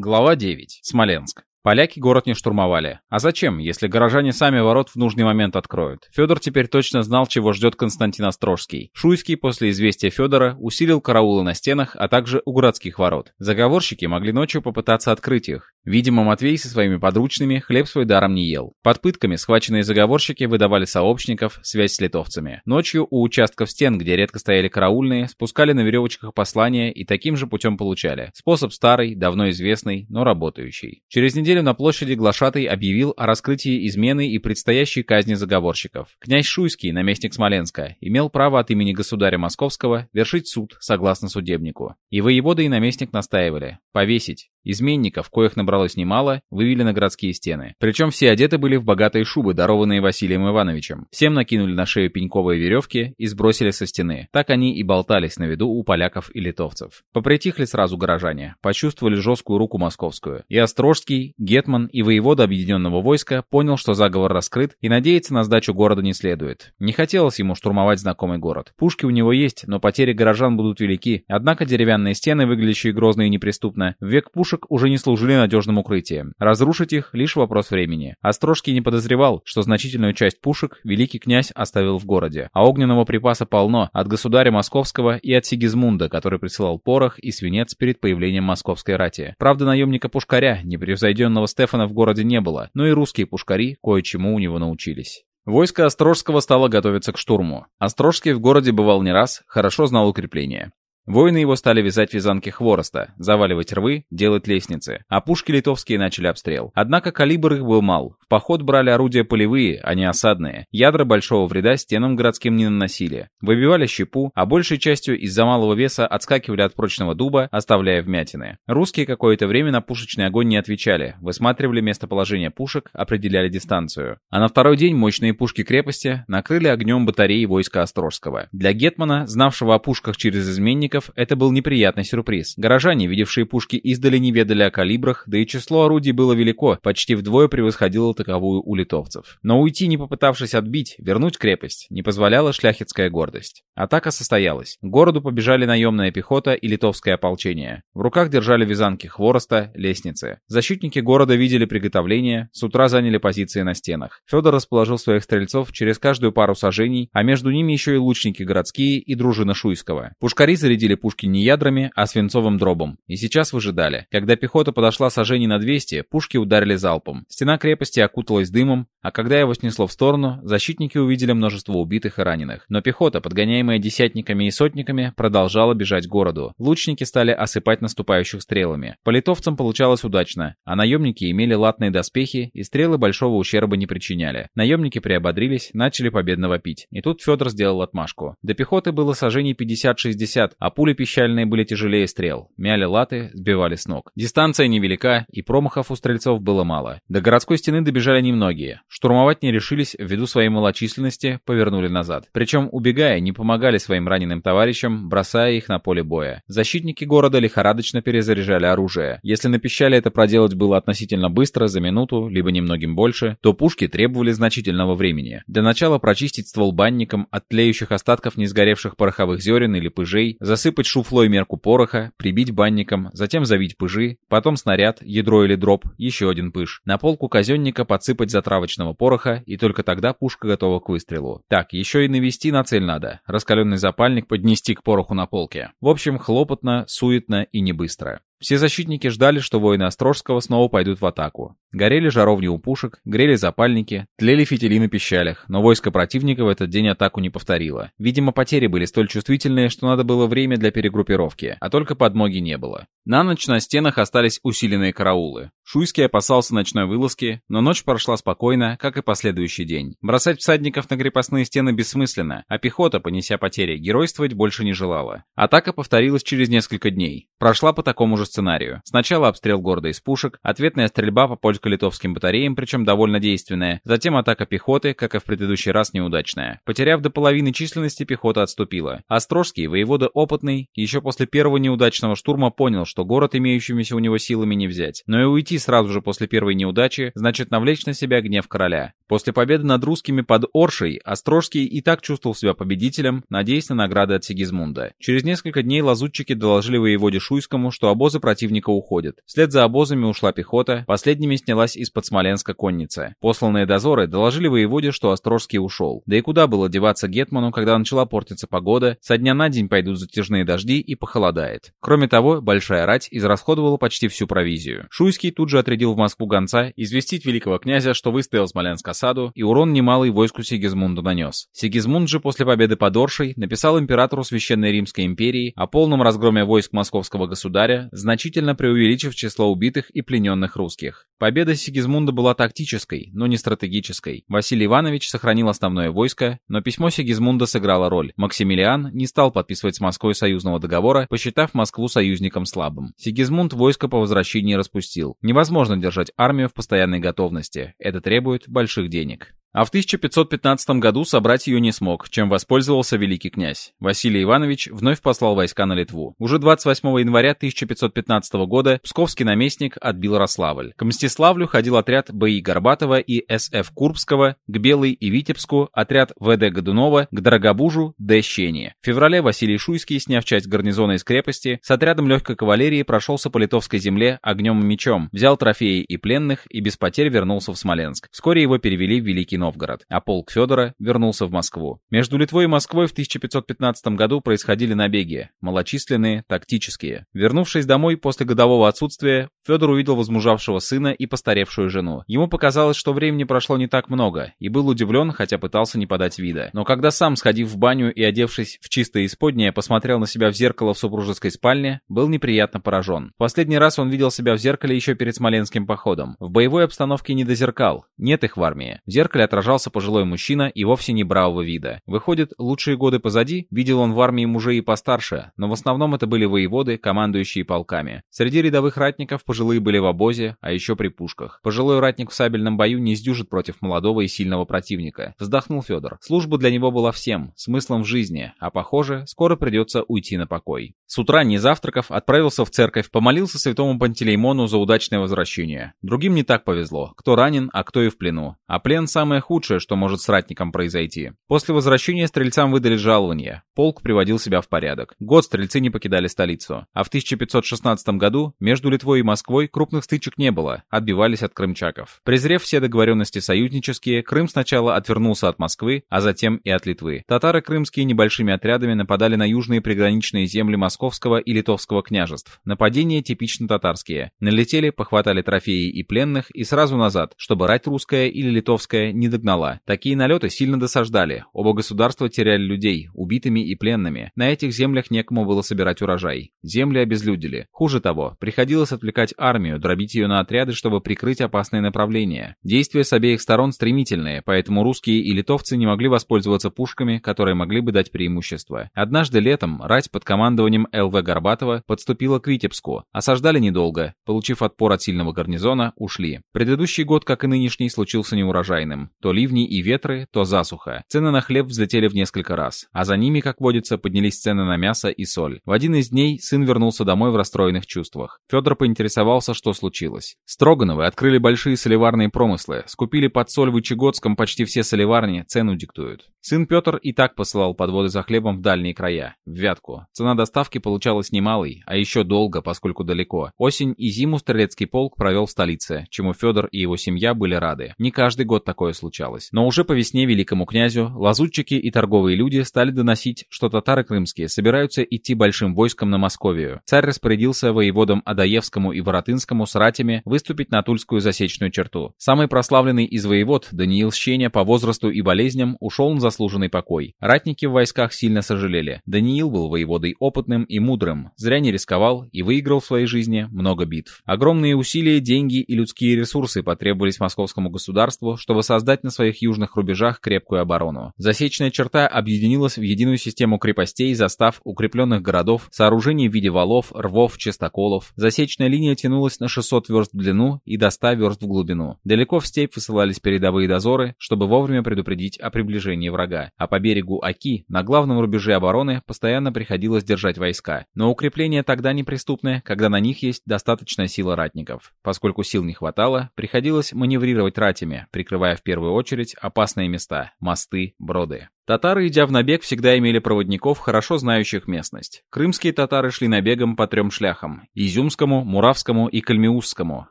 Глава 9. Смоленск. Поляки город не штурмовали. А зачем, если горожане сами ворот в нужный момент откроют? Федор теперь точно знал, чего ждет Константин Острожский. Шуйский после известия Федора усилил караулы на стенах, а также у городских ворот. Заговорщики могли ночью попытаться открыть их. Видимо, Матвей со своими подручными хлеб свой даром не ел. Под пытками схваченные заговорщики выдавали сообщников, связь с литовцами. Ночью у участков стен, где редко стояли караульные, спускали на веревочках послания и таким же путем получали. Способ старый, давно известный, но работающий. Через неделю неделю на площади Глашатый объявил о раскрытии измены и предстоящей казни заговорщиков. Князь Шуйский, наместник Смоленска, имел право от имени государя Московского вершить суд согласно судебнику. И воевода и наместник настаивали – повесить. Изменников, коих набралось немало, вывели на городские стены. Причем все одеты были в богатые шубы, дарованные Василием Ивановичем. Всем накинули на шею пеньковые веревки и сбросили со стены. Так они и болтались на виду у поляков и литовцев. Попритихли сразу горожане, почувствовали жесткую руку московскую. И Острожский, Гетман и воевода объединенного войска понял, что заговор раскрыт и надеяться на сдачу города не следует. Не хотелось ему штурмовать знакомый город. Пушки у него есть, но потери горожан будут велики. Однако деревянные стены, выглядящие грозно и неприступно, в век пушек уже не служили надежным укрытием. Разрушить их — лишь вопрос времени. Острожский не подозревал, что значительную часть пушек великий князь оставил в городе. А огненного припаса полно от государя Московского и от Сигизмунда, который присылал порох и свинец перед появлением московской рати. Правда, наемника-пушкаря, непревзойденного Стефана в городе не было, но и русские пушкари кое-чему у него научились. Войско Острожского стало готовиться к штурму. Острожский в городе бывал не раз, хорошо знал укрепления. Воины его стали вязать вязанки хвороста, заваливать рвы, делать лестницы, а пушки литовские начали обстрел. Однако калибр их был мал. В поход брали орудия полевые, а не осадные. Ядра большого вреда стенам городским не наносили. Выбивали щепу, а большей частью из-за малого веса отскакивали от прочного дуба, оставляя вмятины. Русские какое-то время на пушечный огонь не отвечали, высматривали местоположение пушек, определяли дистанцию. А на второй день мощные пушки крепости накрыли огнем батареи войска Острожского. Для Гетмана, знавшего о пушках через изменников, противников это был неприятный сюрприз. Горожане, видевшие пушки издали, не ведали о калибрах, да и число орудий было велико, почти вдвое превосходило таковую у литовцев. Но уйти, не попытавшись отбить, вернуть крепость, не позволяла шляхетская гордость. Атака состоялась. К городу побежали наемная пехота и литовское ополчение. В руках держали вязанки хвороста, лестницы. Защитники города видели приготовление, с утра заняли позиции на стенах. Федор расположил своих стрельцов через каждую пару сажений, а между ними еще и лучники городские и дружина Шуйского. Пушкари зарядили зарядили пушки не ядрами, а свинцовым дробом. И сейчас выжидали. Когда пехота подошла сожжений на 200, пушки ударили залпом. Стена крепости окуталась дымом, а когда его снесло в сторону, защитники увидели множество убитых и раненых. Но пехота, подгоняемая десятниками и сотниками, продолжала бежать к городу. Лучники стали осыпать наступающих стрелами. По литовцам получалось удачно, а наемники имели латные доспехи и стрелы большого ущерба не причиняли. Наемники приободрились, начали победно вопить. И тут Федор сделал отмашку. До пехоты было сожжений 50-60, а пули пищальные были тяжелее стрел, мяли латы, сбивали с ног. Дистанция невелика, и промахов у стрельцов было мало. До городской стены добежали немногие. Штурмовать не решились ввиду своей малочисленности, повернули назад. Причем, убегая, не помогали своим раненым товарищам, бросая их на поле боя. Защитники города лихорадочно перезаряжали оружие. Если на пищале это проделать было относительно быстро, за минуту, либо немногим больше, то пушки требовали значительного времени. Для начала прочистить ствол банником от тлеющих остатков несгоревших пороховых зерен или пыжей, засыпать Засыпать шуфлой мерку пороха, прибить банником, затем завить пыжи, потом снаряд, ядро или дроп, еще один пыж. На полку казенника подсыпать затравочного пороха, и только тогда пушка готова к выстрелу. Так, еще и навести на цель надо. Раскаленный запальник поднести к пороху на полке. В общем, хлопотно, суетно и не быстро. Все защитники ждали, что воины Острожского снова пойдут в атаку. Горели жаровни у пушек, грели запальники, тлели фитили на пищалях, но войско противника в этот день атаку не повторило. Видимо, потери были столь чувствительные, что надо было время для перегруппировки, а только подмоги не было. На ночь на стенах остались усиленные караулы. Шуйский опасался ночной вылазки, но ночь прошла спокойно, как и последующий день. Бросать всадников на крепостные стены бессмысленно, а пехота, понеся потери, геройствовать больше не желала. Атака повторилась через несколько дней. Прошла по такому же сценарию. Сначала обстрел города из пушек, ответная стрельба по польско-литовским батареям, причем довольно действенная, затем атака пехоты, как и в предыдущий раз неудачная. Потеряв до половины численности, пехота отступила. Острожский, воевода опытный, еще после первого неудачного штурма понял, что город имеющимися у него силами не взять. Но и уйти Сразу же после первой неудачи значит навлечь на себя гнев короля. После победы над русскими под Оршей Острожский и так чувствовал себя победителем, надеясь на награды от Сигизмунда. Через несколько дней лазутчики доложили воеводе Шуйскому, что обозы противника уходят. Вслед за обозами ушла пехота, последними снялась из-под Смоленска конница. Посланные дозоры доложили воеводе, что Острожский ушел. Да и куда было деваться Гетману, когда начала портиться погода, со дня на день пойдут затяжные дожди и похолодает. Кроме того, большая рать израсходовала почти всю провизию. Шуйский тут же отрядил в Москву гонца известить великого князя, что выстоял Смоленск осаду, и урон немалый войску Сигизмунда нанес. Сигизмунд же после победы под Оршей написал императору Священной Римской империи о полном разгроме войск московского государя, значительно преувеличив число убитых и плененных русских. Победа Сигизмунда была тактической, но не стратегической. Василий Иванович сохранил основное войско, но письмо Сигизмунда сыграло роль. Максимилиан не стал подписывать с Москвой союзного договора, посчитав Москву союзником слабым. Сигизмунд войско по возвращении распустил. Невозможно держать армию в постоянной готовности. Это требует больших денег. А в 1515 году собрать ее не смог, чем воспользовался великий князь. Василий Иванович вновь послал войска на Литву. Уже 28 января 1515 года псковский наместник отбил Рославль. К Мстиславлю ходил отряд Б.И. Горбатова и С.Ф. Курбского, к Белой и Витебску отряд В.Д. Годунова, к Дорогобужу Д. Щени. В феврале Василий Шуйский, сняв часть гарнизона из крепости, с отрядом легкой кавалерии прошелся по литовской земле огнем и мечом, взял трофеи и пленных и без потерь вернулся в Смоленск. Вскоре его перевели в Великий Новгород, а полк Федора вернулся в Москву. Между Литвой и Москвой в 1515 году происходили набеги, малочисленные, тактические. Вернувшись домой после годового отсутствия, Федор увидел возмужавшего сына и постаревшую жену. Ему показалось, что времени прошло не так много, и был удивлен, хотя пытался не подать вида. Но когда сам, сходив в баню и одевшись в чистое исподнее, посмотрел на себя в зеркало в супружеской спальне, был неприятно поражен. Последний раз он видел себя в зеркале еще перед Смоленским походом. В боевой обстановке не до зеркал, нет их в армии. В зеркале отражался пожилой мужчина и вовсе не бравого вида. Выходит, лучшие годы позади, видел он в армии мужей и постарше, но в основном это были воеводы, командующие полками. Среди рядовых ратников пожилые были в обозе, а еще при пушках. Пожилой ратник в сабельном бою не сдюжит против молодого и сильного противника. Вздохнул Федор. Служба для него была всем, смыслом в жизни, а похоже, скоро придется уйти на покой. С утра, не завтракав, отправился в церковь, помолился святому Пантелеймону за удачное возвращение. Другим не так повезло. Кто ранен, а кто и в плену. А плен самое худшее, что может с ратником произойти. После возвращения стрельцам выдали жалование. Полк приводил себя в порядок. Год стрельцы не покидали столицу. А в 1516 году между Литвой и Москвой крупных стычек не было, отбивались от крымчаков. Презрев все договоренности союзнические, Крым сначала отвернулся от Москвы, а затем и от Литвы. Татары крымские небольшими отрядами нападали на южные приграничные земли Московского и Литовского княжеств. Нападения типично татарские. Налетели, похватали трофеи и пленных и сразу назад, чтобы рать русская или литовская не догнала. Такие налеты сильно досаждали. Оба государства теряли людей, убитыми и пленными. На этих землях некому было собирать урожай. Земли обезлюдили. Хуже того, приходилось отвлекать армию, дробить ее на отряды, чтобы прикрыть опасные направления. Действия с обеих сторон стремительные, поэтому русские и литовцы не могли воспользоваться пушками, которые могли бы дать преимущество. Однажды летом рать под командованием Л.В. Горбатова подступила к Витебску. Осаждали недолго. Получив отпор от сильного гарнизона, ушли. Предыдущий год, как и нынешний, случился неурожайным. То ливни и ветры, то засуха. Цены на хлеб взлетели в несколько раз. А за ними, как водится, поднялись цены на мясо и соль. В один из дней сын вернулся домой в расстроенных чувствах. Федор поинтересовался, что случилось. Строгановы открыли большие соливарные промыслы, скупили под соль в Ичегодском почти все соливарни, цену диктуют. Сын Петр и так посылал подводы за хлебом в дальние края, в Вятку. Цена доставки получалась немалой, а еще долго, поскольку далеко. Осень и зиму стрелецкий полк провел в столице, чему Федор и его семья были рады. Не каждый год такое случалось. Но уже по весне великому князю лазутчики и торговые люди стали доносить, что татары крымские собираются идти большим войском на Московию. Царь распорядился воеводам Адаевскому и Воротынскому с ратями выступить на Тульскую засечную черту. Самый прославленный из воевод, Даниил Щеня, по возрасту и болезням ушел на заслуженный покой. Ратники в войсках сильно сожалели. Даниил был воеводой опытным и мудрым, зря не рисковал и выиграл в своей жизни много битв. Огромные усилия, деньги и людские ресурсы потребовались московскому государству, чтобы создать на своих южных рубежах крепкую оборону. Засечная черта объединилась в единую систему крепостей, застав, укрепленных городов, сооружений в виде валов, рвов, частоколов. Засечная линия тянулась на 600 верст в длину и до 100 верст в глубину. Далеко в степь высылались передовые дозоры, чтобы вовремя предупредить о приближении врага. Врага, а по берегу Аки, на главном рубеже обороны, постоянно приходилось держать войска. Но укрепления тогда неприступны, когда на них есть достаточная сила ратников. Поскольку сил не хватало, приходилось маневрировать ратями, прикрывая в первую очередь опасные места – мосты, броды. Татары, идя в набег, всегда имели проводников, хорошо знающих местность. Крымские татары шли набегом по трем шляхам – Изюмскому, Муравскому и Кальмиусскому,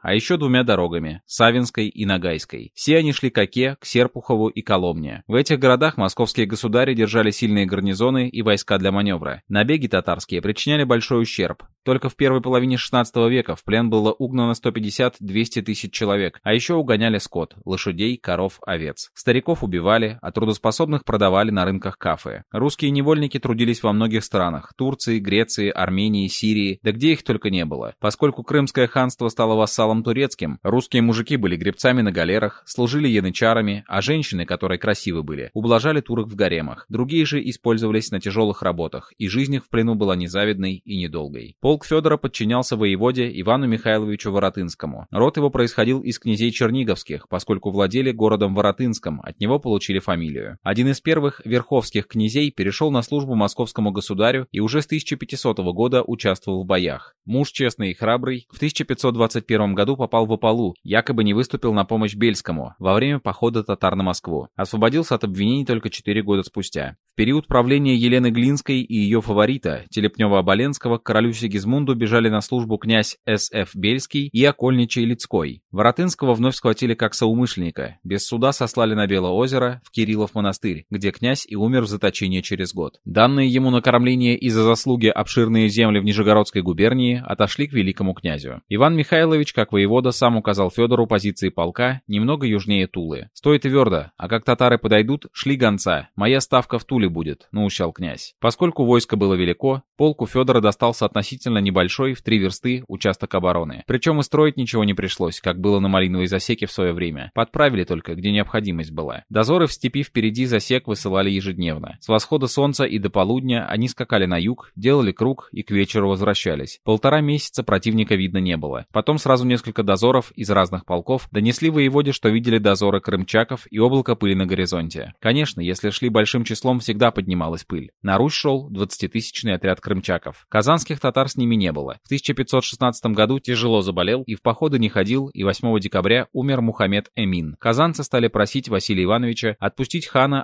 а еще двумя дорогами – Савинской и Ногайской. Все они шли к Оке, к Серпухову и Коломне. В этих городах московские государи держали сильные гарнизоны и войска для маневра. Набеги татарские причиняли большой ущерб. Только в первой половине 16 века в плен было угнано 150-200 тысяч человек, а еще угоняли скот, лошадей, коров, овец. Стариков убивали, а трудоспособных продавали на рынках кафе. Русские невольники трудились во многих странах – Турции, Греции, Армении, Сирии, да где их только не было. Поскольку Крымское ханство стало вассалом турецким, русские мужики были гребцами на галерах, служили янычарами, а женщины, которые красивы были, ублажали турок в гаремах. Другие же использовались на тяжелых работах, и жизнь их в плену была незавидной и недолгой. Пол Полк Федора подчинялся воеводе Ивану Михайловичу Воротынскому. Род его происходил из князей Черниговских, поскольку владели городом Воротынском, от него получили фамилию. Один из первых верховских князей перешел на службу московскому государю и уже с 1500 года участвовал в боях. Муж честный и храбрый, в 1521 году попал в Опалу, якобы не выступил на помощь Бельскому во время похода татар на Москву. Освободился от обвинений только 4 года спустя. В период правления Елены Глинской и ее фаворита, Телепнева-Оболенского, к королю Сигизмунду бежали на службу князь С.Ф. Бельский и окольничий Лицкой. Воротынского вновь схватили как соумышленника, без суда сослали на Белое озеро, в Кириллов монастырь, где князь и умер в заточении через год. Данные ему на кормление и за заслуги обширные земли в Нижегородской губернии отошли к великому князю. Иван Михайлович, как воевода, сам указал Федору позиции полка немного южнее Тулы. «Стой твердо, а как татары подойдут, шли гонца. Моя ставка в Туле будет», — наущал князь. Поскольку войско было велико, полку Федора достался относительно небольшой, в три версты, участок обороны. Причем и строить ничего не пришлось, как было на Малиновой засеке в свое время. Подправили только, где необходимость была. Дозоры в степи впереди засек высылали ежедневно. С восхода солнца и до полудня они скакали на юг, делали круг и к вечеру возвращались. Полтора месяца противника видно не было. Потом сразу несколько дозоров из разных полков донесли воеводе, что видели дозоры крымчаков и облако пыли на горизонте. Конечно, если шли большим числом, всегда поднималась пыль. На Русь шел 20-тысячный отряд крымчаков. Казанских татар с ними не было. В 1516 году тяжело заболел и в походы не ходил, и 8 декабря умер Мухаммед Эмин. Казанцы стали просить Василия Ивановича отпустить хана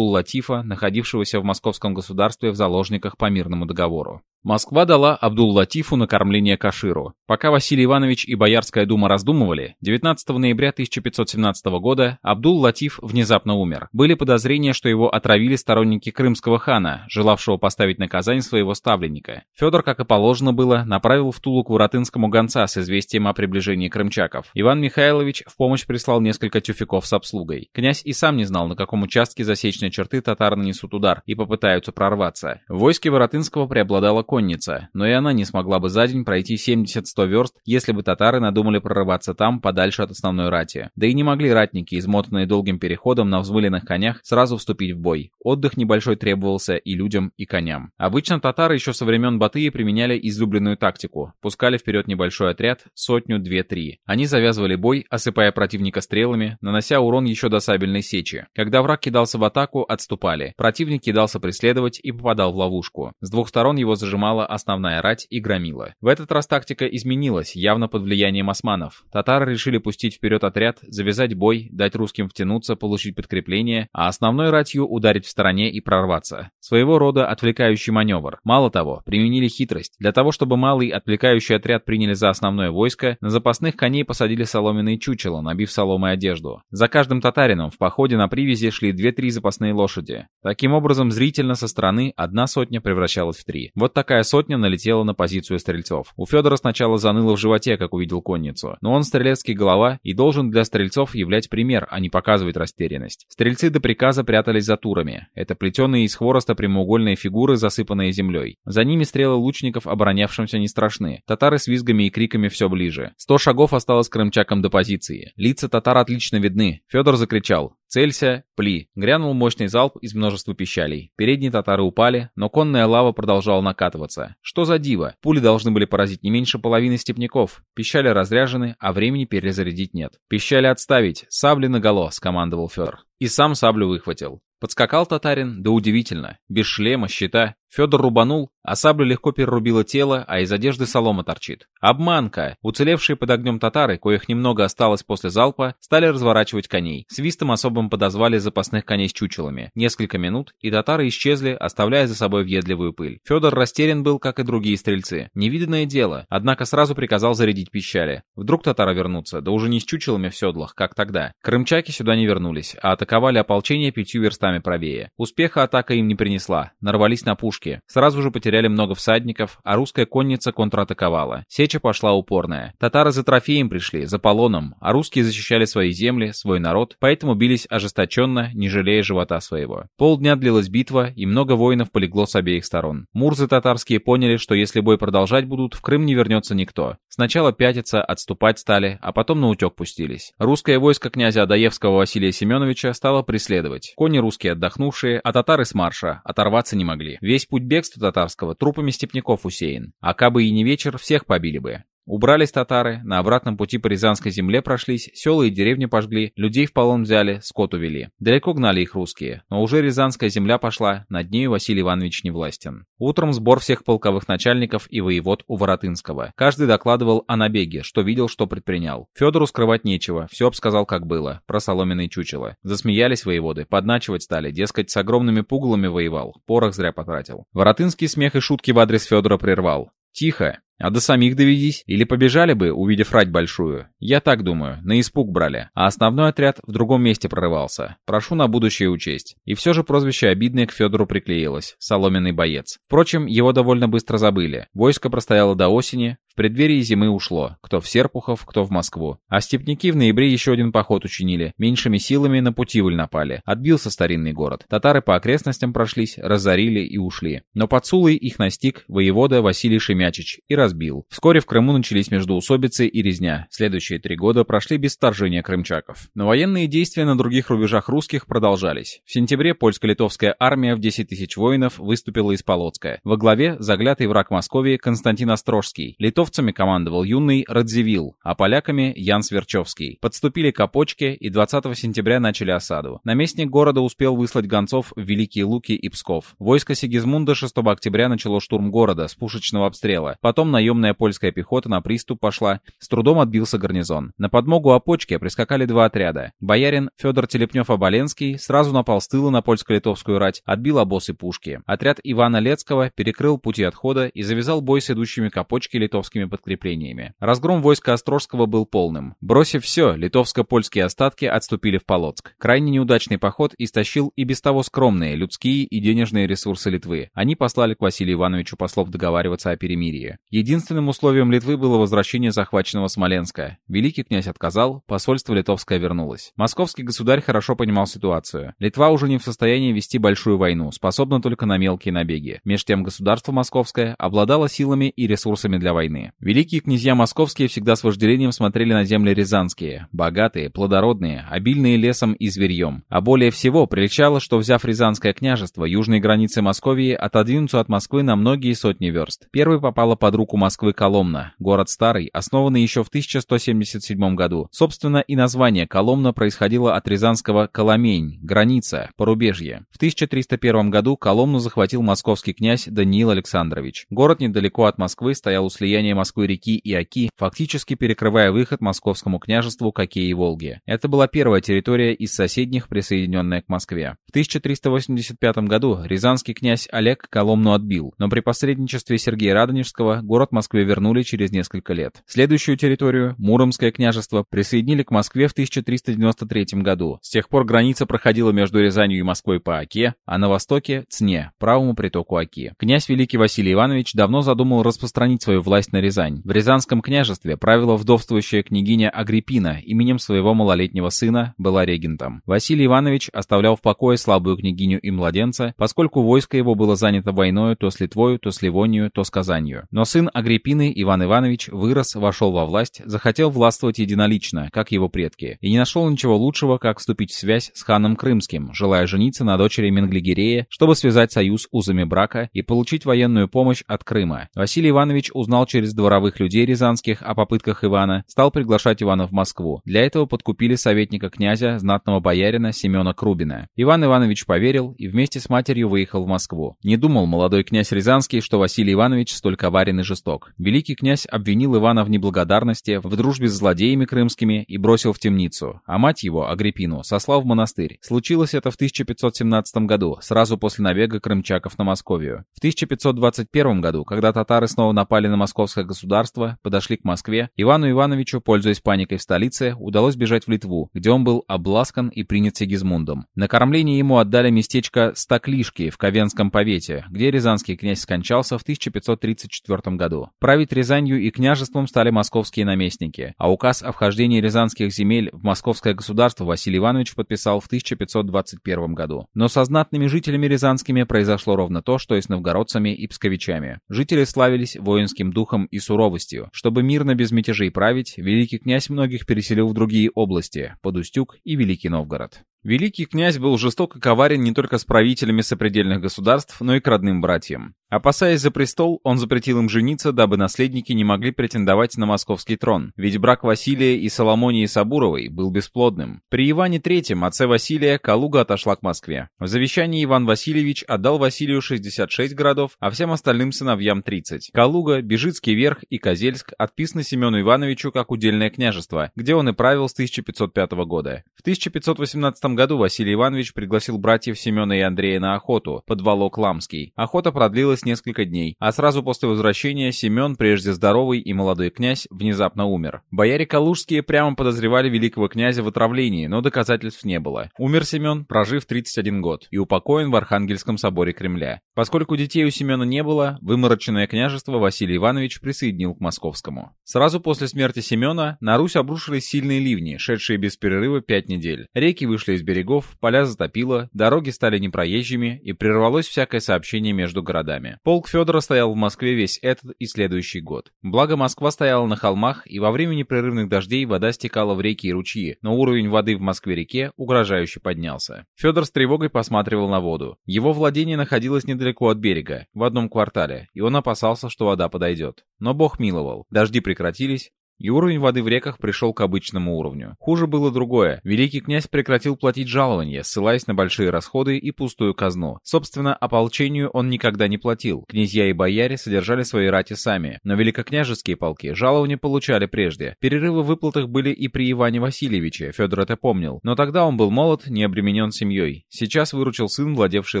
Абдул-Латифа, находившегося в московском государстве в заложниках по мирному договору. Москва дала Абдул-Латифу на Каширу. Пока Василий Иванович и Боярская дума раздумывали, 19 ноября 1517 года Абдул-Латиф внезапно умер. Были подозрения, что его отравили сторонники крымского хана, желавшего поставить на Казань своего ставленника. Федор, как и положено было, направил в Тулу к Воротынскому гонца с известием о приближении крымчаков. Иван Михайлович в помощь прислал несколько тюфяков с обслугой. Князь и сам не знал, на каком участке засечной черты татары нанесут удар и попытаются прорваться. В войске Воротынского преобладала конница, но и она не смогла бы за день пройти 70-100 верст, если бы татары надумали прорываться там, подальше от основной рати. Да и не могли ратники, измотанные долгим переходом на взмыленных конях, сразу вступить в бой. Отдых небольшой требовался и людям, и коням. Обычно татары еще со времен Батыя применяли излюбленную тактику. Пускали вперед небольшой отряд, сотню, две-три. Они завязывали бой, осыпая противника стрелами, нанося урон еще до сабельной сечи. Когда враг кидался в атаку, отступали. Противник кидался преследовать и попадал в ловушку. С двух сторон его зажимали зажимала основная рать и громила. В этот раз тактика изменилась, явно под влиянием османов. Татары решили пустить вперед отряд, завязать бой, дать русским втянуться, получить подкрепление, а основной ратью ударить в стороне и прорваться. Своего рода отвлекающий маневр. Мало того, применили хитрость. Для того, чтобы малый отвлекающий отряд приняли за основное войско, на запасных коней посадили соломенные чучела, набив соломой одежду. За каждым татарином в походе на привязи шли 2-3 запасные лошади. Таким образом, зрительно со стороны одна сотня превращалась в три. Вот такая сотня налетела на позицию стрельцов. У Федора сначала заныло в животе, как увидел конницу. Но он стрелецкий голова и должен для стрельцов являть пример, а не показывать растерянность. Стрельцы до приказа прятались за турами. Это плетеные из хвороста прямоугольные фигуры, засыпанные землей. За ними стрелы лучников, оборонявшимся, не страшны. Татары с визгами и криками все ближе. Сто шагов осталось крымчакам до позиции. Лица татар отлично видны. Федор закричал. «Целься! Пли!» Грянул мощный залп из множества пищалей. Передние татары упали, но конная лава продолжала накатываться. Что за диво? Пули должны были поразить не меньше половины степняков. Пищали разряжены, а времени перезарядить нет. «Пищали отставить! Сабли наголо!» — скомандовал Федор. И сам саблю выхватил. Подскакал татарин, да удивительно, без шлема, щита. Федор рубанул, а сабля легко перерубила тело, а из одежды солома торчит. Обманка! Уцелевшие под огнем татары, коих немного осталось после залпа, стали разворачивать коней. Свистом особым подозвали запасных коней с чучелами. Несколько минут, и татары исчезли, оставляя за собой въедливую пыль. Федор растерян был, как и другие стрельцы. Невиданное дело, однако сразу приказал зарядить пищали. Вдруг татары вернутся, да уже не с чучелами в седлах, как тогда. Крымчаки сюда не вернулись, а атаковали ополчение пятью верстами правее. Успеха атака им не принесла, нарвались на пушки пушки. Сразу же потеряли много всадников, а русская конница контратаковала. Сеча пошла упорная. Татары за трофеем пришли, за полоном, а русские защищали свои земли, свой народ, поэтому бились ожесточенно, не жалея живота своего. Полдня длилась битва, и много воинов полегло с обеих сторон. Мурзы татарские поняли, что если бой продолжать будут, в Крым не вернется никто. Сначала пятиться, отступать стали, а потом на утек пустились. Русское войско князя Адаевского Василия Семеновича стало преследовать. Кони русские отдохнувшие, а татары с марша оторваться не могли. Весь путь бегства татарского трупами степняков усеян. А кабы и не вечер, всех побили бы. Убрались татары, на обратном пути по Рязанской земле прошлись, села и деревни пожгли, людей в полон взяли, скот увели. Далеко гнали их русские, но уже Рязанская земля пошла, над нею Василий Иванович не властен. Утром сбор всех полковых начальников и воевод у Воротынского. Каждый докладывал о набеге, что видел, что предпринял. Федору скрывать нечего, все обсказал как было, про соломенные чучело. Засмеялись воеводы, подначивать стали, дескать, с огромными пугалами воевал, порох зря потратил. Воротынский смех и шутки в адрес Федора прервал. «Тихо! А до самих доведись. Или побежали бы, увидев рать большую. Я так думаю, на испуг брали. А основной отряд в другом месте прорывался. Прошу на будущее учесть. И все же прозвище обидное к Федору приклеилось. Соломенный боец. Впрочем, его довольно быстро забыли. Войско простояло до осени, в преддверии зимы ушло, кто в Серпухов, кто в Москву. А степняки в ноябре еще один поход учинили, меньшими силами на Путивль напали. Отбился старинный город. Татары по окрестностям прошлись, разорили и ушли. Но под Сулой их настиг воевода Василий Шемячич и разбил. Вскоре в Крыму начались междоусобицы и резня. Следующие три года прошли без вторжения крымчаков. Но военные действия на других рубежах русских продолжались. В сентябре польско-литовская армия в 10 тысяч воинов выступила из Полоцка. Во главе заглятый враг Московии Константин Острожский. Литов Литовцами командовал юный Радзивилл, а поляками Ян Сверчевский. Подступили к опочке и 20 сентября начали осаду. Наместник города успел выслать гонцов в Великие Луки и Псков. Войско Сигизмунда 6 октября начало штурм города с пушечного обстрела. Потом наемная польская пехота на приступ пошла. С трудом отбился гарнизон. На подмогу опочке прискакали два отряда. Боярин Федор Телепнев-Оболенский сразу напал с тыла на польско-литовскую рать, отбил обоз и пушки. Отряд Ивана Лецкого перекрыл пути отхода и завязал бой с идущими к опочке литовскими подкреплениями. Разгром войска Острожского был полным. Бросив все, литовско-польские остатки отступили в Полоцк. Крайне неудачный поход истощил и без того скромные людские и денежные ресурсы Литвы. Они послали к Василию Ивановичу послов договариваться о перемирии. Единственным условием Литвы было возвращение захваченного Смоленска. Великий князь отказал, посольство литовское вернулось. Московский государь хорошо понимал ситуацию. Литва уже не в состоянии вести большую войну, способна только на мелкие набеги. Меж тем государство московское обладало силами и ресурсами для войны. Великие князья московские всегда с вожделением смотрели на земли рязанские, богатые, плодородные, обильные лесом и зверьем. А более всего приличало, что взяв Рязанское княжество, южные границы Московии отодвинутся от Москвы на многие сотни верст. Первой попала под руку Москвы Коломна, город старый, основанный еще в 1177 году. Собственно, и название Коломна происходило от рязанского «Коломень», граница, порубежье. В 1301 году Коломну захватил московский князь Даниил Александрович. Город недалеко от Москвы стоял у слияния Москвы-реки и Оки, фактически перекрывая выход московскому княжеству к Оке и Волге. Это была первая территория из соседних, присоединенная к Москве. В 1385 году рязанский князь Олег Коломну отбил, но при посредничестве Сергея Радонежского город Москве вернули через несколько лет. Следующую территорию, Муромское княжество, присоединили к Москве в 1393 году. С тех пор граница проходила между Рязанью и Москвой по Оке, а на востоке – Цне, правому притоку Оки. Князь Великий Василий Иванович давно задумал распространить свою власть на Рязань. В Рязанском княжестве правила вдовствующая княгиня Агриппина именем своего малолетнего сына была регентом. Василий Иванович оставлял в покое слабую княгиню и младенца, поскольку войско его было занято войною то с Литвою, то с Ливонию, то с Казанью. Но сын Агриппины Иван Иванович вырос, вошел во власть, захотел властвовать единолично, как его предки, и не нашел ничего лучшего, как вступить в связь с ханом Крымским, желая жениться на дочери Менглигерея, чтобы связать союз узами брака и получить военную помощь от Крыма. Василий Иванович узнал через дворовых людей рязанских о попытках Ивана, стал приглашать Ивана в Москву. Для этого подкупили советника князя, знатного боярина Семена Крубина. Иван Иванович поверил и вместе с матерью выехал в Москву. Не думал молодой князь Рязанский, что Василий Иванович столь коварен и жесток. Великий князь обвинил Ивана в неблагодарности, в дружбе с злодеями крымскими и бросил в темницу, а мать его, Агриппину, сослал в монастырь. Случилось это в 1517 году, сразу после набега крымчаков на Московию. В 1521 году, когда татары снова напали на московское государство, подошли к Москве, Ивану Ивановичу, пользуясь паникой в столице, удалось бежать в Литву, где он был обласкан и принят Сигизмундом. На кормление ему отдали местечко Стоклишки в Ковенском повете, где рязанский князь скончался в 1534 году. Править Рязанью и княжеством стали московские наместники, а указ о вхождении рязанских земель в московское государство Василий Иванович подписал в 1521 году. Но со знатными жителями рязанскими произошло ровно то, что и с новгородцами и псковичами. Жители славились воинским духом и суровостью. Чтобы мирно без мятежей править, великий князь многих переселил в другие области, под Устюг и Великий Новгород. Великий князь был жесток и коварен не только с правителями сопредельных государств, но и к родным братьям. Опасаясь за престол, он запретил им жениться, дабы наследники не могли претендовать на московский трон, ведь брак Василия и Соломонии Сабуровой был бесплодным. При Иване III, отце Василия, Калуга отошла к Москве. В завещании Иван Васильевич отдал Василию 66 городов, а всем остальным сыновьям 30. Калуга, Бежицкий верх и Козельск отписаны Семену Ивановичу как удельное княжество, где он и правил с 1505 года. В 1518 году Василий Иванович пригласил братьев Семена и Андрея на охоту под Волок Ламский. Охота продлилась несколько дней, а сразу после возвращения Семен, прежде здоровый и молодой князь, внезапно умер. Бояре Калужские прямо подозревали великого князя в отравлении, но доказательств не было. Умер Семен, прожив 31 год, и упокоен в Архангельском соборе Кремля. Поскольку детей у Семена не было, вымороченное княжество Василий Иванович присоединил к московскому. Сразу после смерти Семена на Русь обрушились сильные ливни, шедшие без перерыва 5 недель. Реки вышли из берегов, поля затопило, дороги стали непроезжими и прервалось всякое сообщение между городами. Полк Федора стоял в Москве весь этот и следующий год. Благо Москва стояла на холмах, и во время непрерывных дождей вода стекала в реки и ручьи, но уровень воды в Москве-реке угрожающе поднялся. Федор с тревогой посматривал на воду. Его владение находилось недалеко от берега, в одном квартале, и он опасался, что вода подойдет. Но Бог миловал. Дожди прекратились, и уровень воды в реках пришел к обычному уровню. Хуже было другое. Великий князь прекратил платить жалования, ссылаясь на большие расходы и пустую казну. Собственно, ополчению он никогда не платил. Князья и бояре содержали свои рати сами, но великокняжеские полки жалования получали прежде. Перерывы в выплатах были и при Иване Васильевиче, Федор это помнил. Но тогда он был молод, не обременен семьей. Сейчас выручил сын, владевший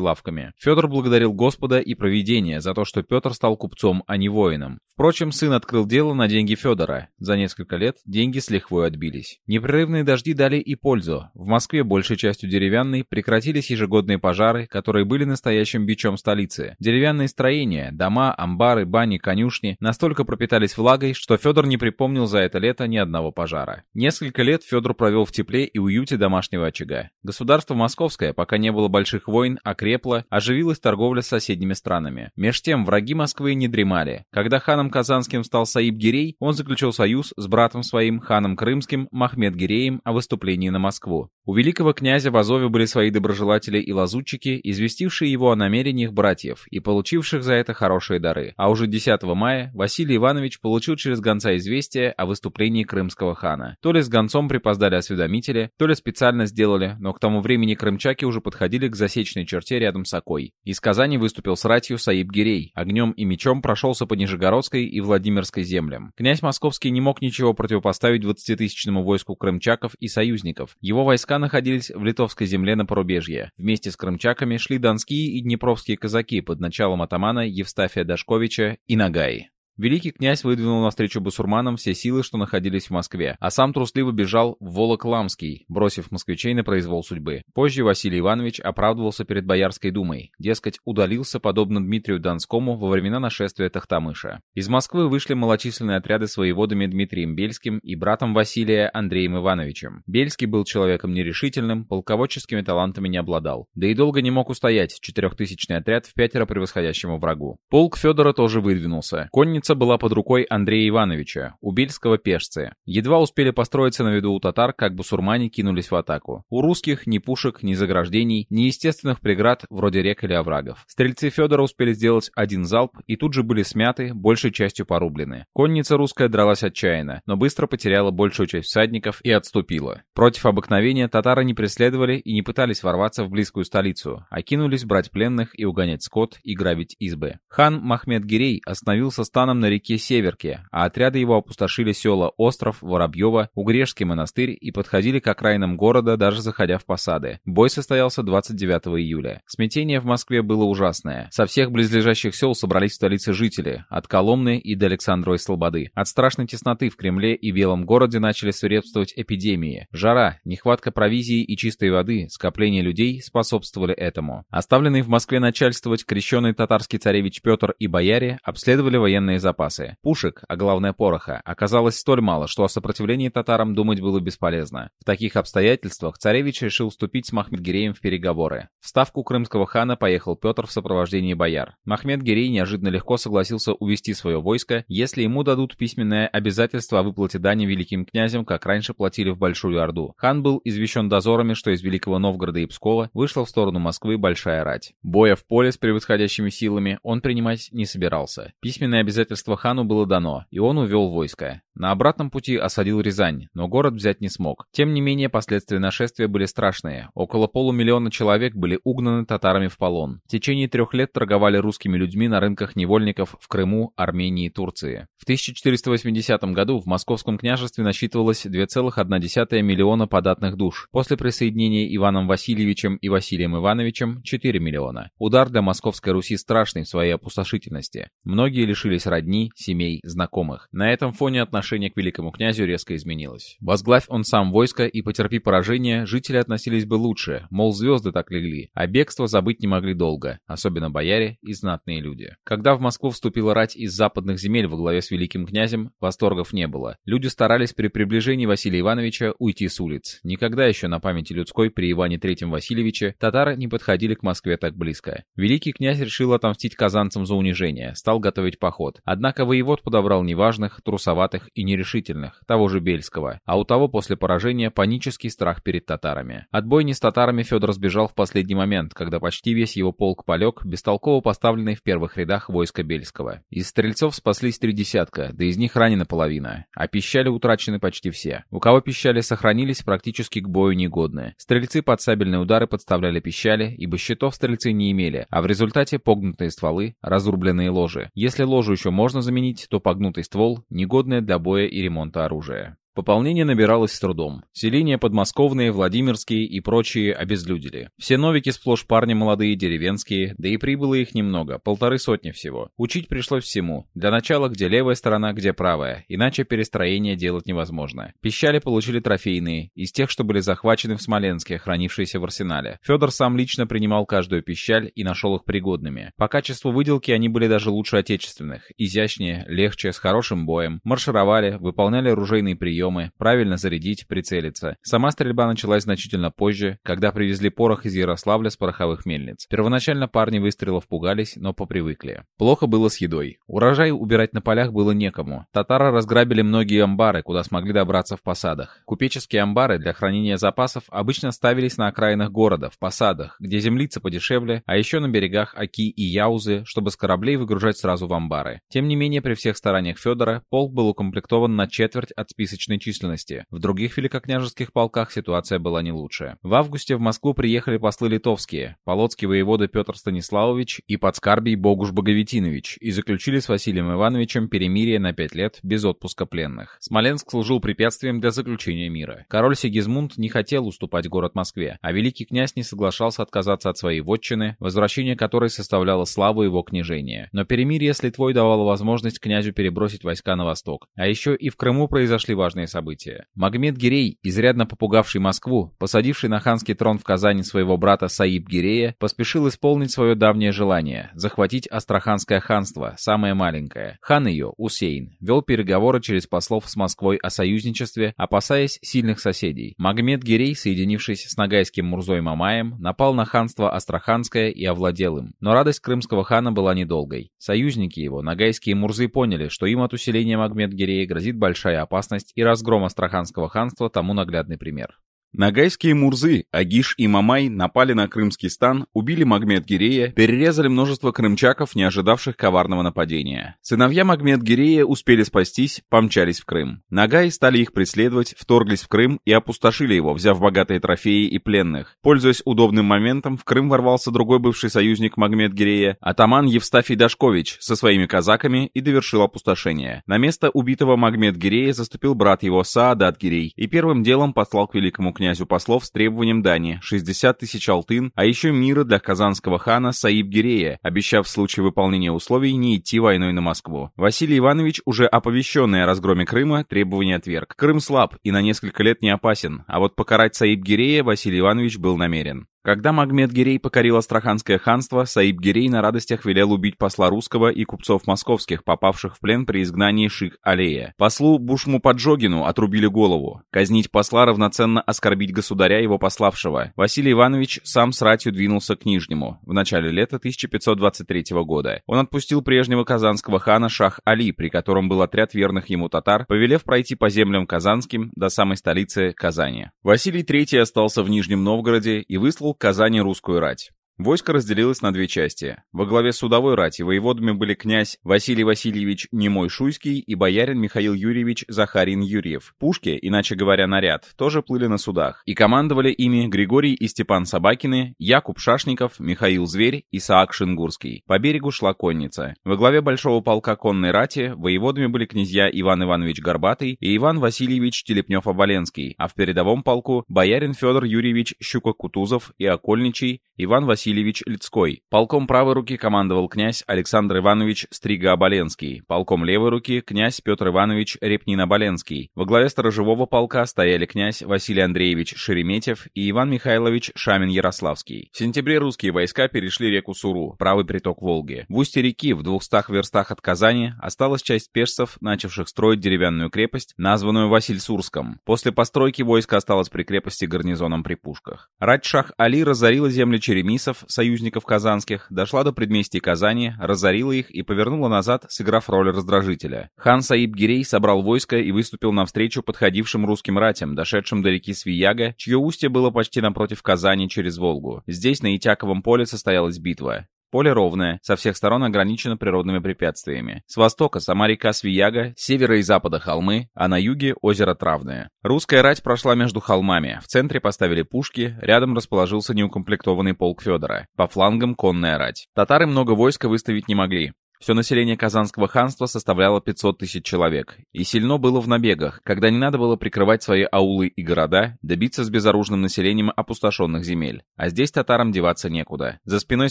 лавками. Федор благодарил Господа и провидение за то, что Петр стал купцом, а не воином. Впрочем, сын открыл дело на деньги Федора. За несколько лет деньги с лихвой отбились. Непрерывные дожди дали и пользу. В Москве, большей частью деревянной, прекратились ежегодные пожары, которые были настоящим бичом столицы. Деревянные строения, дома, амбары, бани, конюшни настолько пропитались влагой, что Федор не припомнил за это лето ни одного пожара. Несколько лет Федор провел в тепле и уюте домашнего очага. Государство московское, пока не было больших войн, окрепло, оживилась торговля с соседними странами. Меж тем враги Москвы не дремали. Когда ханом Казанским стал Саиб Гирей, он заключил союз союз с братом своим, ханом Крымским, Махмед Гиреем о выступлении на Москву. У великого князя в Азове были свои доброжелатели и лазутчики, известившие его о намерениях братьев и получивших за это хорошие дары. А уже 10 мая Василий Иванович получил через гонца известие о выступлении крымского хана. То ли с гонцом припоздали осведомители, то ли специально сделали, но к тому времени крымчаки уже подходили к засечной черте рядом с Окой. Из Казани выступил с ратью Саиб Гирей, огнем и мечом прошелся по Нижегородской и Владимирской землям. Князь Московский не мог ничего противопоставить 20-тысячному войску крымчаков и союзников. Его войска находились в литовской земле на порубежье. Вместе с крымчаками шли донские и днепровские казаки под началом атамана Евстафия Дашковича и Нагаи. Великий князь выдвинул навстречу бусурманам все силы, что находились в Москве, а сам трусливо бежал в Волокламский, бросив москвичей на произвол судьбы. Позже Василий Иванович оправдывался перед Боярской думой, дескать, удалился, подобно Дмитрию Донскому, во времена нашествия Тахтамыша. Из Москвы вышли малочисленные отряды с воеводами Дмитрием Бельским и братом Василия Андреем Ивановичем. Бельский был человеком нерешительным, полководческими талантами не обладал, да и долго не мог устоять четырехтысячный отряд в пятеро превосходящему врагу. Полк Федора тоже выдвинулся. Конница Конница была под рукой Андрея Ивановича, у Бельского пешцы. Едва успели построиться на виду у татар, как бусурмане кинулись в атаку. У русских ни пушек, ни заграждений, ни естественных преград, вроде рек или оврагов. Стрельцы Федора успели сделать один залп и тут же были смяты, большей частью порублены. Конница русская дралась отчаянно, но быстро потеряла большую часть всадников и отступила. Против обыкновения татары не преследовали и не пытались ворваться в близкую столицу, а кинулись брать пленных и угонять скот и грабить избы. Хан Махмед Гирей остановился станом на реке Северке, а отряды его опустошили села Остров, Воробьево, Угрешский монастырь и подходили к окраинам города, даже заходя в посады. Бой состоялся 29 июля. Смятение в Москве было ужасное. Со всех близлежащих сел собрались в столице жители, от Коломны и до Александровой Слободы. От страшной тесноты в Кремле и Белом городе начали свирепствовать эпидемии. Жара, нехватка провизии и чистой воды, скопление людей способствовали этому. Оставленные в Москве начальствовать крещеный татарский царевич Петр и бояре обследовали военные запасы. Пушек, а главное пороха, оказалось столь мало, что о сопротивлении татарам думать было бесполезно. В таких обстоятельствах царевич решил вступить с Махмедгиреем в переговоры. В ставку крымского хана поехал Петр в сопровождении бояр. Махмед Гирей неожиданно легко согласился увести свое войско, если ему дадут письменное обязательство о выплате дани великим князям, как раньше платили в Большую Орду. Хан был извещен дозорами, что из Великого Новгорода и Пскова вышла в сторону Москвы большая рать. Боя в поле с превосходящими силами он принимать не собирался. Письменное обязательство хану было дано, и он увел войско. На обратном пути осадил Рязань, но город взять не смог. Тем не менее, последствия нашествия были страшные. Около полумиллиона человек были угнаны татарами в полон. В течение трех лет торговали русскими людьми на рынках невольников в Крыму, Армении и Турции. В 1480 году в Московском княжестве насчитывалось 2,1 миллиона податных душ. После присоединения Иваном Васильевичем и Василием Ивановичем 4 миллиона. Удар для Московской Руси страшный в своей опустошительности. Многие лишились родни, семей, знакомых. На этом фоне отношение к великому князю резко изменилось. Возглавь он сам войско и потерпи поражение, жители относились бы лучше, мол, звезды так легли, а бегство забыть не могли долго, особенно бояре и знатные люди. Когда в Москву вступила рать из западных земель во главе с великим князем, восторгов не было. Люди старались при приближении Василия Ивановича уйти с улиц. Никогда еще на памяти людской при Иване III Васильевиче татары не подходили к Москве так близко. Великий князь решил отомстить казанцам за унижение, стал готовить поход. Однако воевод подобрал неважных, трусоватых и нерешительных, того же Бельского, а у того после поражения панический страх перед татарами. От бойни с татарами Федор сбежал в последний момент, когда почти весь его полк полег, бестолково поставленный в первых рядах войска Бельского. Из стрельцов спаслись три десятка, да из них ранена половина, а пищали утрачены почти все. У кого пищали сохранились практически к бою негодные. Стрельцы под сабельные удары подставляли пищали, ибо щитов стрельцы не имели, а в результате погнутые стволы, разрубленные ложи. Если ложу еще можно заменить, то погнутый ствол, негодный для боя и ремонта оружия. Пополнение набиралось с трудом. Селения подмосковные, Владимирские и прочие обезлюдили. Все новики сплошь парни молодые, деревенские, да и прибыло их немного, полторы сотни всего. Учить пришлось всему. Для начала, где левая сторона, где правая, иначе перестроение делать невозможно. Пищали получили трофейные, из тех, что были захвачены в Смоленске, хранившиеся в арсенале. Федор сам лично принимал каждую пищаль и нашел их пригодными. По качеству выделки они были даже лучше отечественных. Изящнее, легче, с хорошим боем. Маршировали, выполняли оружейные приемы, приемы, правильно зарядить, прицелиться. Сама стрельба началась значительно позже, когда привезли порох из Ярославля с пороховых мельниц. Первоначально парни выстрелов пугались, но попривыкли. Плохо было с едой. Урожай убирать на полях было некому. Татары разграбили многие амбары, куда смогли добраться в посадах. Купеческие амбары для хранения запасов обычно ставились на окраинах города, в посадах, где землица подешевле, а еще на берегах Оки и Яузы, чтобы с кораблей выгружать сразу в амбары. Тем не менее, при всех стараниях Федора, полк был укомплектован на четверть от списочной приличной численности. В других великокняжеских полках ситуация была не лучше. В августе в Москву приехали послы литовские, полоцкий воевода Петр Станиславович и подскарбий Богуш Боговитинович, и заключили с Василием Ивановичем перемирие на пять лет без отпуска пленных. Смоленск служил препятствием для заключения мира. Король Сигизмунд не хотел уступать город Москве, а великий князь не соглашался отказаться от своей вотчины, возвращение которой составляло славу его княжения. Но перемирие с Литвой давало возможность князю перебросить войска на восток. А еще и в Крыму произошли важные страшные события. Магмед Гирей, изрядно попугавший Москву, посадивший на ханский трон в Казани своего брата Саиб Гирея, поспешил исполнить свое давнее желание – захватить Астраханское ханство, самое маленькое. Хан ее, Усейн, вел переговоры через послов с Москвой о союзничестве, опасаясь сильных соседей. Магмед Гирей, соединившись с нагайским Мурзой Мамаем, напал на ханство Астраханское и овладел им. Но радость крымского хана была недолгой. Союзники его, нагайские Мурзы, поняли, что им от усиления Магмед Гирея грозит большая опасность и разгром Астраханского ханства тому наглядный пример. Нагайские мурзы, Агиш и Мамай напали на крымский стан, убили Магмед-Гирея, перерезали множество крымчаков, не ожидавших коварного нападения. Сыновья Магмед-Гирея успели спастись, помчались в Крым. Нагаи стали их преследовать, вторглись в Крым и опустошили его, взяв богатые трофеи и пленных. Пользуясь удобным моментом, в Крым ворвался другой бывший союзник Магмед-Гирея, атаман Евстафий Дашкович, со своими казаками и довершил опустошение. На место убитого Магмед-Гирея заступил брат его Саадат-Гирей и первым делом послал к великому князю князю послов с требованием дани 60 тысяч алтын, а еще мира для казанского хана Саиб Гирея, обещав в случае выполнения условий не идти войной на Москву. Василий Иванович, уже оповещенный о разгроме Крыма, требования отверг. Крым слаб и на несколько лет не опасен, а вот покарать Саиб Гирея Василий Иванович был намерен. Когда Магмед Гирей покорил Астраханское ханство, Саиб Гирей на радостях велел убить посла русского и купцов московских, попавших в плен при изгнании Шик-Алея. Послу Бушму Поджогину отрубили голову. Казнить посла равноценно оскорбить государя его пославшего. Василий Иванович сам с ратью двинулся к Нижнему в начале лета 1523 года. Он отпустил прежнего казанского хана Шах-Али, при котором был отряд верных ему татар, повелев пройти по землям казанским до самой столицы Казани. Василий III остался в Нижнем Новгороде и выслал Казани русскую рать. Войско разделилось на две части. Во главе судовой рати воеводами были князь Василий Васильевич Немой-Шуйский и боярин Михаил Юрьевич Захарин Юрьев. Пушки, иначе говоря, наряд, тоже плыли на судах. И командовали ими Григорий и Степан Собакины, Якуб Шашников, Михаил Зверь, Исаак Шингурский. По берегу шла конница. Во главе большого полка конной рати воеводами были князья Иван Иванович Горбатый и Иван Васильевич Телепнев-Оболенский, а в передовом полку боярин Федор Юрьевич Щука-Кутузов и окольничий Иван Васильевич Васильевич Лицкой. Полком правой руки командовал князь Александр Иванович Стрига-Оболенский. Полком левой руки князь Петр Иванович Репнин-Оболенский. Во главе сторожевого полка стояли князь Василий Андреевич Шереметьев и Иван Михайлович Шамин-Ярославский. В сентябре русские войска перешли реку Суру, правый приток Волги. В устье реки, в двухстах верстах от Казани, осталась часть персов, начавших строить деревянную крепость, названную Васильсурском. После постройки войска осталось при крепости гарнизоном при пушках. Рать Шах-Али разорила земли черемисов, Черкасов, союзников казанских, дошла до предместий Казани, разорила их и повернула назад, сыграв роль раздражителя. Хан Саиб Гирей собрал войско и выступил навстречу подходившим русским ратям, дошедшим до реки Свияга, чье устье было почти напротив Казани через Волгу. Здесь на Итяковом поле состоялась битва. Поле ровное, со всех сторон ограничено природными препятствиями. С востока сама река Свияга, с севера и запада холмы, а на юге озеро Травное. Русская рать прошла между холмами, в центре поставили пушки, рядом расположился неукомплектованный полк Федора, по флангам конная рать. Татары много войска выставить не могли. Все население Казанского ханства составляло 500 тысяч человек, и сильно было в набегах, когда не надо было прикрывать свои аулы и города, добиться с безоружным населением опустошенных земель. А здесь татарам деваться некуда. За спиной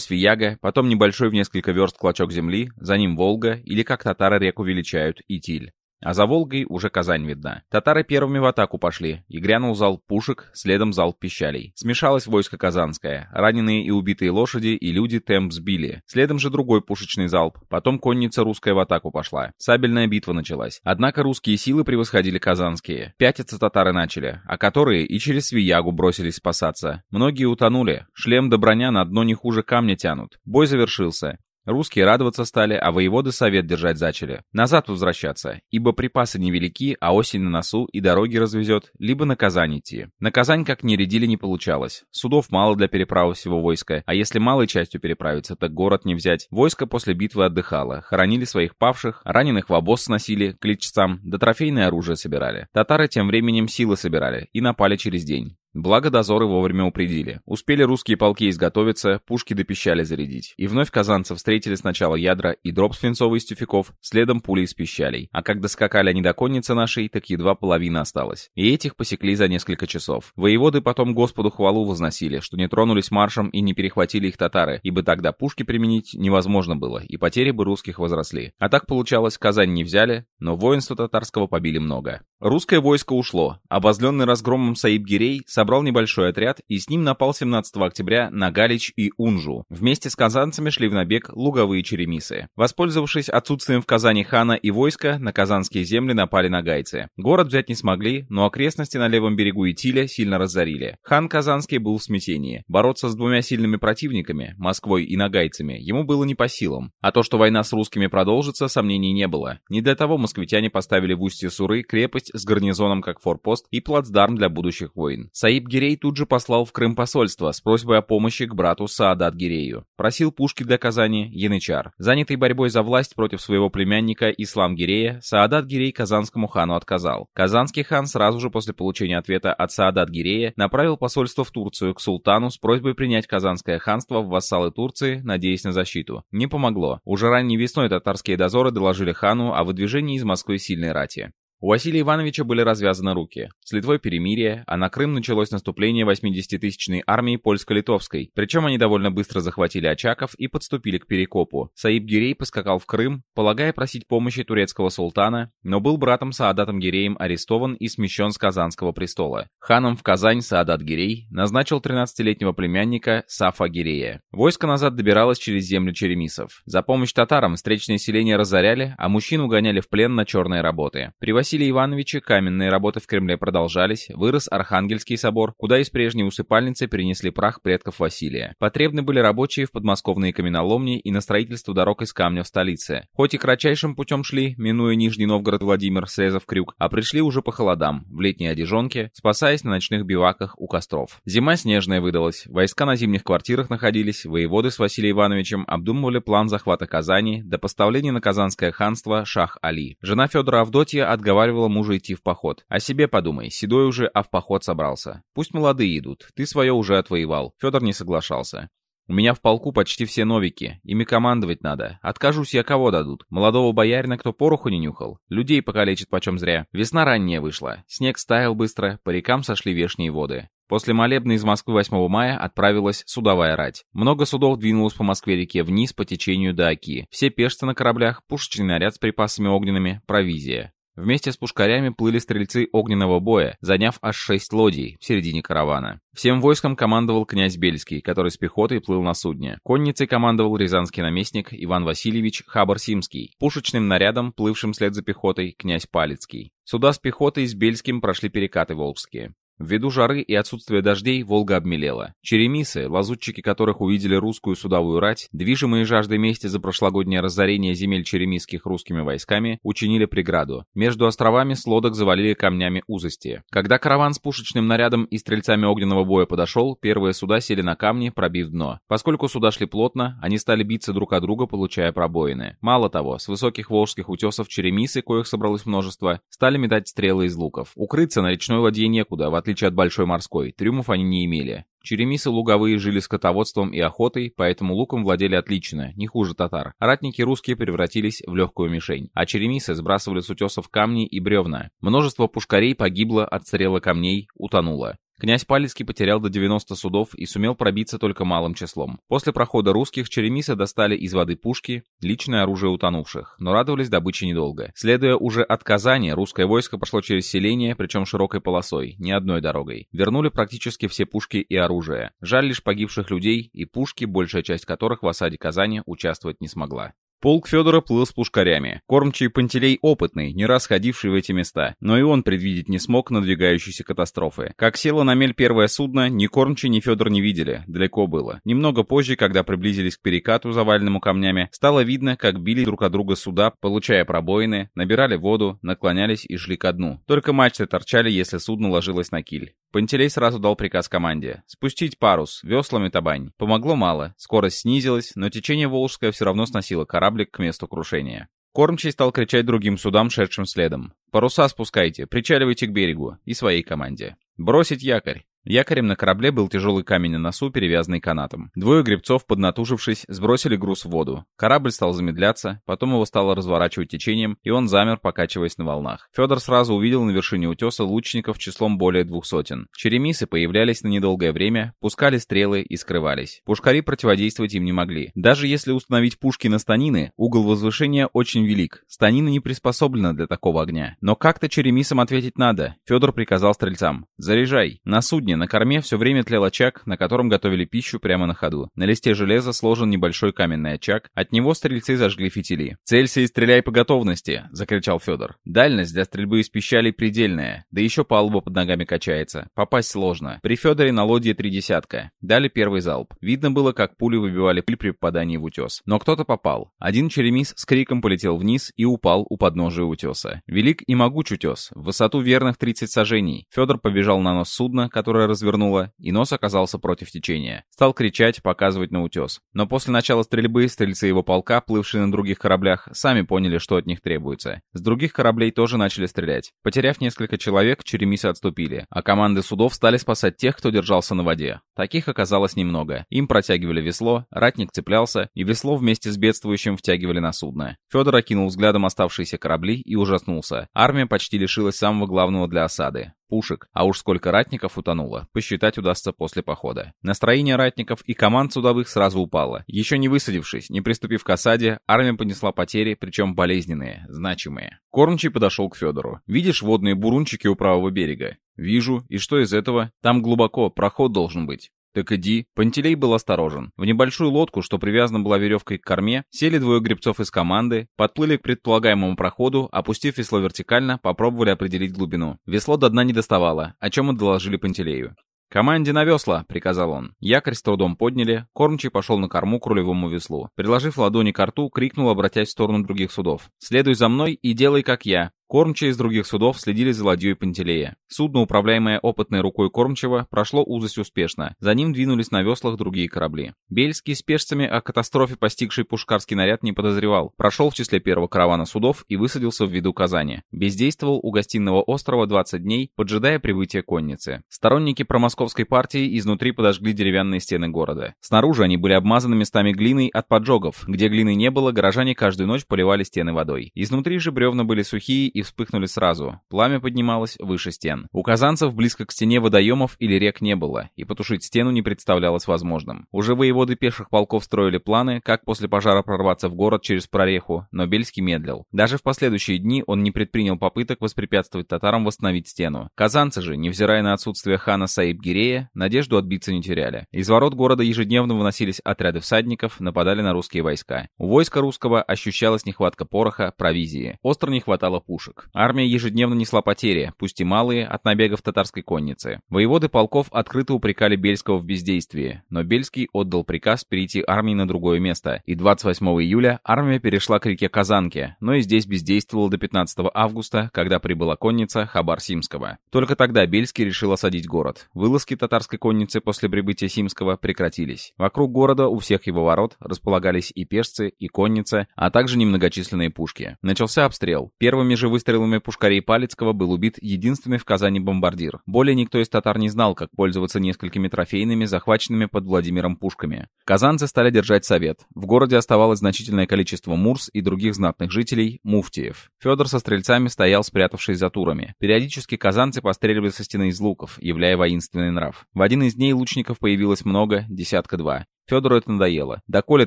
Свияга, потом небольшой в несколько верст клочок земли, за ним Волга, или как татары реку величают, Итиль. А за Волгой уже Казань видна. Татары первыми в атаку пошли, и грянул залп пушек, следом залп пищалей. Смешалось войско казанское. Раненые и убитые лошади и люди темп сбили. Следом же другой пушечный залп. Потом конница русская в атаку пошла. Сабельная битва началась. Однако русские силы превосходили казанские. Пятиться татары начали, а которые и через Свиягу бросились спасаться. Многие утонули. Шлем да броня на дно не хуже камня тянут. Бой завершился. Русские радоваться стали, а воеводы совет держать зачали. Назад возвращаться, ибо припасы невелики, а осень на носу и дороги развезет, либо на Казань идти. На Казань как ни рядили не получалось. Судов мало для переправы всего войска, а если малой частью переправиться, так город не взять. Войско после битвы отдыхало, хоронили своих павших, раненых в обоз сносили, к личцам, да трофейное оружие собирали. Татары тем временем силы собирали и напали через день. Благо дозоры вовремя упредили. Успели русские полки изготовиться, пушки до пищали зарядить. И вновь казанцы встретили сначала ядра и дроп свинцовый из тюфяков, следом пули из пищалей. А как доскакали они до конницы нашей, так едва половина осталась. И этих посекли за несколько часов. Воеводы потом Господу хвалу возносили, что не тронулись маршем и не перехватили их татары, ибо тогда пушки применить невозможно было, и потери бы русских возросли. А так получалось, Казань не взяли, но воинства татарского побили много. Русское войско ушло. Обозленный разгромом Саиб-Гирей собрал небольшой отряд и с ним напал 17 октября на Галич и Унжу. Вместе с казанцами шли в набег луговые черемисы. Воспользовавшись отсутствием в Казани хана и войска, на казанские земли напали нагайцы. Город взять не смогли, но окрестности на левом берегу Итиля сильно разорили. Хан Казанский был в смятении. Бороться с двумя сильными противниками, Москвой и нагайцами, ему было не по силам. А то, что война с русскими продолжится, сомнений не было. Не для того москвитяне поставили в устье Суры крепость с гарнизоном как форпост и плацдарм для будущих войн. Саиб Гирей тут же послал в Крым посольство с просьбой о помощи к брату Саадат Гирею. Просил пушки для Казани Янычар. Занятый борьбой за власть против своего племянника Ислам Гирея, Саадат Гирей казанскому хану отказал. Казанский хан сразу же после получения ответа от Саадат Гирея направил посольство в Турцию к султану с просьбой принять Казанское ханство в вассалы Турции, надеясь на защиту. Не помогло. Уже ранней весной татарские дозоры доложили хану о выдвижении из Москвы сильной рати. У Василия Ивановича были развязаны руки. С Литвой перемирие, а на Крым началось наступление 80-тысячной армии польско-литовской. Причем они довольно быстро захватили Очаков и подступили к Перекопу. Саиб Гирей поскакал в Крым, полагая просить помощи турецкого султана, но был братом Саадатом Гиреем арестован и смещен с Казанского престола. Ханом в Казань Саадат Гирей назначил 13-летнего племянника Сафа Гирея. Войско назад добиралось через землю черемисов. За помощь татарам встречные селения разоряли, а мужчин угоняли в плен на черные работы. При Василия Ивановича каменные работы в Кремле продолжались, вырос Архангельский собор, куда из прежней усыпальницы перенесли прах предков Василия. Потребны были рабочие в подмосковные каменоломни и на строительство дорог из камня в столице. Хоть и кратчайшим путем шли, минуя Нижний Новгород Владимир, срезав крюк, а пришли уже по холодам, в летней одежонке, спасаясь на ночных биваках у костров. Зима снежная выдалась, войска на зимних квартирах находились, воеводы с Василием Ивановичем обдумывали план захвата Казани до поставления на Казанское ханство Шах Али. Жена Федора Авдотья отговаривала мужа идти в поход. О себе подумай, седой уже, а в поход собрался. Пусть молодые идут, ты свое уже отвоевал. Федор не соглашался. У меня в полку почти все новики, ими командовать надо. Откажусь я, кого дадут? Молодого боярина, кто пороху не нюхал? Людей покалечит почем зря. Весна ранняя вышла. Снег стаял быстро, по рекам сошли вешние воды. После молебна из Москвы 8 мая отправилась судовая рать. Много судов двинулось по Москве-реке вниз по течению до Оки. Все пешцы на кораблях, пушечный наряд с припасами огненными, провизия. Вместе с пушкарями плыли стрельцы огненного боя, заняв аж шесть лодий в середине каравана. Всем войском командовал князь Бельский, который с пехотой плыл на судне. Конницей командовал рязанский наместник Иван Васильевич Хабар-Симский. Пушечным нарядом, плывшим вслед за пехотой, князь Палецкий. Суда с пехотой с Бельским прошли перекаты волжские. Ввиду жары и отсутствия дождей Волга обмелела. Черемисы, лазутчики которых увидели русскую судовую рать, движимые жаждой мести за прошлогоднее разорение земель черемисских русскими войсками, учинили преграду. Между островами с лодок завалили камнями узости. Когда караван с пушечным нарядом и стрельцами огненного боя подошел, первые суда сели на камни, пробив дно. Поскольку суда шли плотно, они стали биться друг от друга, получая пробоины. Мало того, с высоких волжских утесов черемисы, коих собралось множество, стали метать стрелы из луков. Укрыться на речной ладье некуда, в отличие от большой морской, трюмов они не имели. Черемисы луговые жили скотоводством и охотой, поэтому луком владели отлично, не хуже татар. Ратники русские превратились в легкую мишень, а черемисы сбрасывали с утесов камни и бревна. Множество пушкарей погибло от стрела камней, утонуло. Князь Палецкий потерял до 90 судов и сумел пробиться только малым числом. После прохода русских черемисы достали из воды пушки, личное оружие утонувших, но радовались добыче недолго. Следуя уже от Казани, русское войско прошло через селение, причем широкой полосой, не одной дорогой. Вернули практически все пушки и оружие. Жаль лишь погибших людей и пушки, большая часть которых в осаде Казани участвовать не смогла. Полк Федора плыл с пушкарями. Кормчий Пантелей опытный, не раз ходивший в эти места, но и он предвидеть не смог надвигающейся катастрофы. Как село на мель первое судно, ни Кормчий, ни Федор не видели, далеко было. Немного позже, когда приблизились к перекату, заваленному камнями, стало видно, как били друг от друга суда, получая пробоины, набирали воду, наклонялись и шли ко дну. Только мачты торчали, если судно ложилось на киль. Пантелей сразу дал приказ команде. Спустить парус, веслами табань. Помогло мало, скорость снизилась, но течение Волжское все равно сносило кораблик к месту крушения. Кормчий стал кричать другим судам, шедшим следом. «Паруса спускайте, причаливайте к берегу и своей команде. Бросить якорь!» Якорем на корабле был тяжелый камень на носу, перевязанный канатом. Двое гребцов, поднатужившись, сбросили груз в воду. Корабль стал замедляться, потом его стало разворачивать течением, и он замер, покачиваясь на волнах. Федор сразу увидел на вершине утеса лучников числом более двух сотен. Черемисы появлялись на недолгое время, пускали стрелы и скрывались. Пушкари противодействовать им не могли. Даже если установить пушки на станины, угол возвышения очень велик. Станина не приспособлена для такого огня. Но как-то черемисам ответить надо. Федор приказал стрельцам. «Заряжай!» На судне на корме все время тлел очаг, на котором готовили пищу прямо на ходу. На листе железа сложен небольшой каменный очаг, от него стрельцы зажгли фитили. «Целься и стреляй по готовности!» — закричал Федор. «Дальность для стрельбы из пищалей предельная, да еще палуба под ногами качается. Попасть сложно. При Федоре на лодье три десятка. Дали первый залп. Видно было, как пули выбивали пыль при попадании в утес. Но кто-то попал. Один черемис с криком полетел вниз и упал у подножия утеса. Велик и могуч утес, в высоту верных 30 сажений. Федор побежал на нос судна, которое которое развернуло, и нос оказался против течения. Стал кричать, показывать на утес. Но после начала стрельбы стрельцы его полка, плывшие на других кораблях, сами поняли, что от них требуется. С других кораблей тоже начали стрелять. Потеряв несколько человек, черемисы отступили, а команды судов стали спасать тех, кто держался на воде. Таких оказалось немного. Им протягивали весло, ратник цеплялся, и весло вместе с бедствующим втягивали на судно. Федор окинул взглядом оставшиеся корабли и ужаснулся. Армия почти лишилась самого главного для осады пушек, а уж сколько ратников утонуло, посчитать удастся после похода. Настроение ратников и команд судовых сразу упало. Еще не высадившись, не приступив к осаде, армия понесла потери, причем болезненные, значимые. Кормчий подошел к Федору. «Видишь водные бурунчики у правого берега?» «Вижу. И что из этого? Там глубоко, проход должен быть». «Так иди». Пантелей был осторожен. В небольшую лодку, что привязана была веревкой к корме, сели двое гребцов из команды, подплыли к предполагаемому проходу, опустив весло вертикально, попробовали определить глубину. Весло до дна не доставало, о чем и доложили Пантелею. «Команде на весла!» — приказал он. Якорь с трудом подняли, кормчий пошел на корму к рулевому веслу. Приложив ладони к рту, крикнул, обратясь в сторону других судов. «Следуй за мной и делай, как я. Кормчие из других судов следили за ладьей Пантелея. Судно, управляемое опытной рукой Кормчего, прошло узость успешно. За ним двинулись на веслах другие корабли. Бельский с пешцами о катастрофе, постигшей пушкарский наряд, не подозревал. Прошел в числе первого каравана судов и высадился в виду Казани. Бездействовал у гостиного острова 20 дней, поджидая прибытия конницы. Сторонники промосковской партии изнутри подожгли деревянные стены города. Снаружи они были обмазаны местами глиной от поджогов. Где глины не было, горожане каждую ночь поливали стены водой. Изнутри же бревна были сухие и вспыхнули сразу. Пламя поднималось выше стен. У казанцев близко к стене водоемов или рек не было, и потушить стену не представлялось возможным. Уже воеводы пеших полков строили планы, как после пожара прорваться в город через прореху, но Бельский медлил. Даже в последующие дни он не предпринял попыток воспрепятствовать татарам восстановить стену. Казанцы же, невзирая на отсутствие хана Саиб-Гирея, надежду отбиться не теряли. Из ворот города ежедневно выносились отряды всадников, нападали на русские войска. У войска русского ощущалась нехватка пороха, провизии. Остро не хватало пушек пушек. Армия ежедневно несла потери, пусть и малые, от набегов татарской конницы. Воеводы полков открыто упрекали Бельского в бездействии, но Бельский отдал приказ перейти армии на другое место, и 28 июля армия перешла к реке Казанке, но и здесь бездействовала до 15 августа, когда прибыла конница Хабар-Симского. Только тогда Бельский решил осадить город. Вылазки татарской конницы после прибытия Симского прекратились. Вокруг города у всех его ворот располагались и пешцы, и конница, а также немногочисленные пушки. Начался обстрел. Первыми же выстрелами пушкарей Палецкого был убит единственный в Казани бомбардир. Более никто из татар не знал, как пользоваться несколькими трофейными, захваченными под Владимиром пушками. Казанцы стали держать совет. В городе оставалось значительное количество мурс и других знатных жителей, муфтиев. Федор со стрельцами стоял, спрятавшись за турами. Периодически казанцы постреливали со стены из луков, являя воинственный нрав. В один из дней лучников появилось много, десятка два. Федору это надоело. Доколе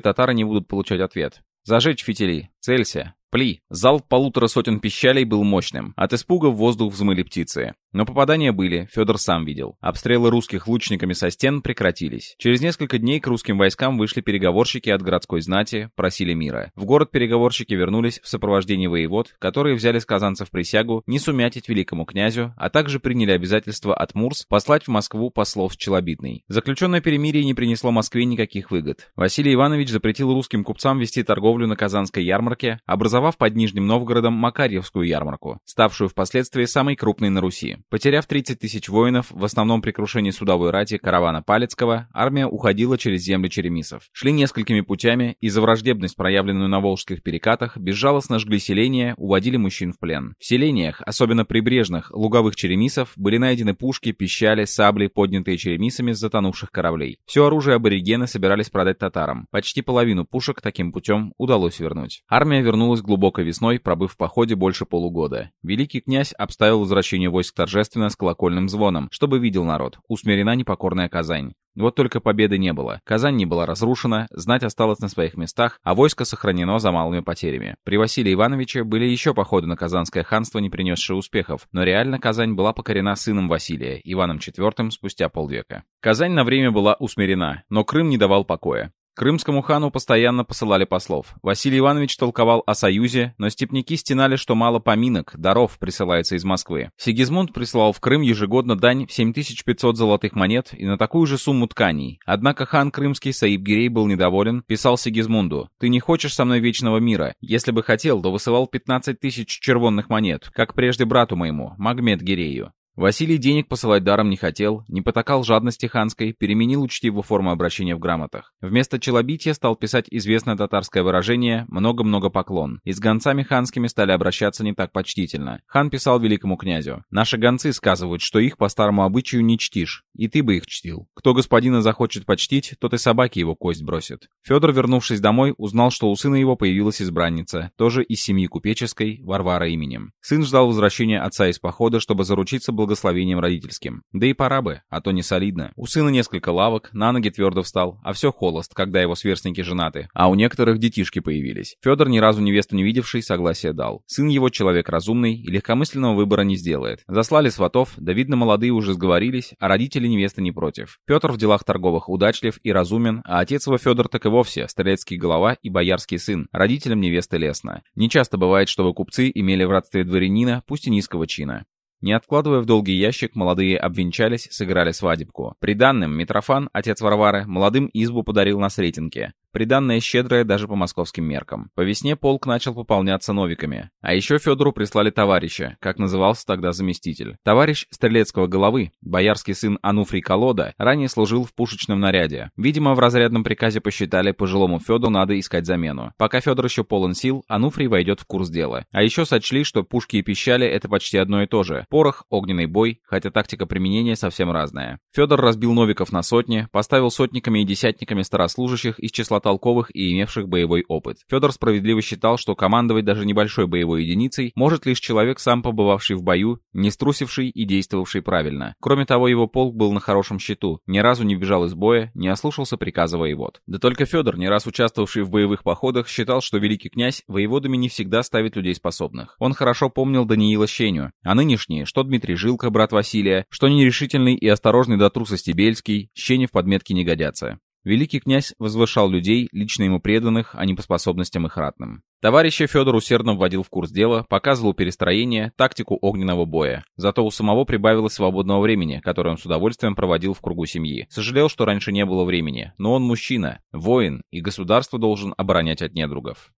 татары не будут получать ответ. «Зажечь фитили! Целься! Пли! Залп полутора сотен пищалей был мощным. От испуга в воздух взмыли птицы. Но попадания были, Федор сам видел. Обстрелы русских лучниками со стен прекратились. Через несколько дней к русским войскам вышли переговорщики от городской знати, просили мира. В город переговорщики вернулись в сопровождении воевод, которые взяли с казанцев присягу не сумятить великому князю, а также приняли обязательство от Мурс послать в Москву послов с Челобитной. Заключенное перемирие не принесло Москве никаких выгод. Василий Иванович запретил русским купцам вести торговлю на Казанской ярмарке, образовав под Нижним Новгородом Макарьевскую ярмарку, ставшую впоследствии самой крупной на Руси. Потеряв 30 тысяч воинов, в основном при крушении судовой рати каравана Палецкого, армия уходила через земли черемисов. Шли несколькими путями и за враждебность, проявленную на Волжских перекатах, безжалостно жгли селения, уводили мужчин в плен. В селениях, особенно прибрежных, луговых черемисов, были найдены пушки, пищали, сабли, поднятые черемисами с затонувших кораблей. Все оружие аборигены собирались продать татарам. Почти половину пушек таким путем удалось вернуть. Армия вернулась глубокой весной, пробыв в походе больше полугода. Великий князь обставил возвращение войск торжественно с колокольным звоном, чтобы видел народ. Усмирена непокорная Казань. Вот только победы не было. Казань не была разрушена, знать осталось на своих местах, а войско сохранено за малыми потерями. При Василии Ивановиче были еще походы на Казанское ханство, не принесшие успехов, но реально Казань была покорена сыном Василия, Иваном IV, спустя полвека. Казань на время была усмирена, но Крым не давал покоя. Крымскому хану постоянно посылали послов. Василий Иванович толковал о союзе, но степняки стенали, что мало поминок, даров присылается из Москвы. Сигизмунд присылал в Крым ежегодно дань в 7500 золотых монет и на такую же сумму тканей. Однако хан крымский Саиб Гирей был недоволен, писал Сигизмунду, «Ты не хочешь со мной вечного мира. Если бы хотел, то высылал 15 тысяч червонных монет, как прежде брату моему, Магмед Гирею. Василий денег посылать даром не хотел, не потакал жадности ханской, переменил учтивую форму обращения в грамотах. Вместо челобития стал писать известное татарское выражение «много-много поклон», и с гонцами ханскими стали обращаться не так почтительно. Хан писал великому князю «Наши гонцы сказывают, что их по старому обычаю не чтишь, и ты бы их чтил. Кто господина захочет почтить, тот и собаки его кость бросит». Федор, вернувшись домой, узнал, что у сына его появилась избранница, тоже из семьи купеческой, Варвара именем. Сын ждал возвращения отца из похода, чтобы заручиться благословением благословением родительским. Да и пора бы, а то не солидно. У сына несколько лавок, на ноги твердо встал, а все холост, когда его сверстники женаты. А у некоторых детишки появились. Федор, ни разу невесту не видевший, согласие дал. Сын его человек разумный и легкомысленного выбора не сделает. Заслали сватов, да видно молодые уже сговорились, а родители невесты не против. Петр в делах торговых удачлив и разумен, а отец его Федор так и вовсе, стрелецкий голова и боярский сын, родителям невесты. Не часто бывает, чтобы купцы имели в родстве дворянина, пусть и низкого чина. Не откладывая в долгий ящик, молодые обвенчались, сыграли свадебку. При данном Митрофан, отец Варвары, молодым избу подарил на Сретенке. Приданное щедрое даже по московским меркам. По весне полк начал пополняться новиками. А еще Федору прислали товарища, как назывался тогда заместитель. Товарищ стрелецкого головы, боярский сын Ануфрий Колода, ранее служил в пушечном наряде. Видимо, в разрядном приказе посчитали, пожилому Федору надо искать замену. Пока Федор еще полон сил, Ануфрий войдет в курс дела. А еще сочли, что пушки и пищали — это почти одно и то же. Порох, огненный бой, хотя тактика применения совсем разная. Федор разбил новиков на сотни, поставил сотниками и десятниками старослужащих из числа толковых и имевших боевой опыт. Федор справедливо считал, что командовать даже небольшой боевой единицей может лишь человек, сам побывавший в бою, не струсивший и действовавший правильно. Кроме того, его полк был на хорошем счету, ни разу не бежал из боя, не ослушался приказа воевод. Да только Федор, не раз участвовавший в боевых походах, считал, что великий князь воеводами не всегда ставит людей способных. Он хорошо помнил Даниила Щеню, а нынешние, что Дмитрий Жилка, брат Василия, что нерешительный и осторожный до трусости Бельский, в подметке не годятся. Великий князь возвышал людей, лично ему преданных, а не по способностям их ратным. Товарища Федор усердно вводил в курс дела, показывал перестроение, тактику огненного боя. Зато у самого прибавилось свободного времени, которое он с удовольствием проводил в кругу семьи. Сожалел, что раньше не было времени, но он мужчина, воин, и государство должен оборонять от недругов.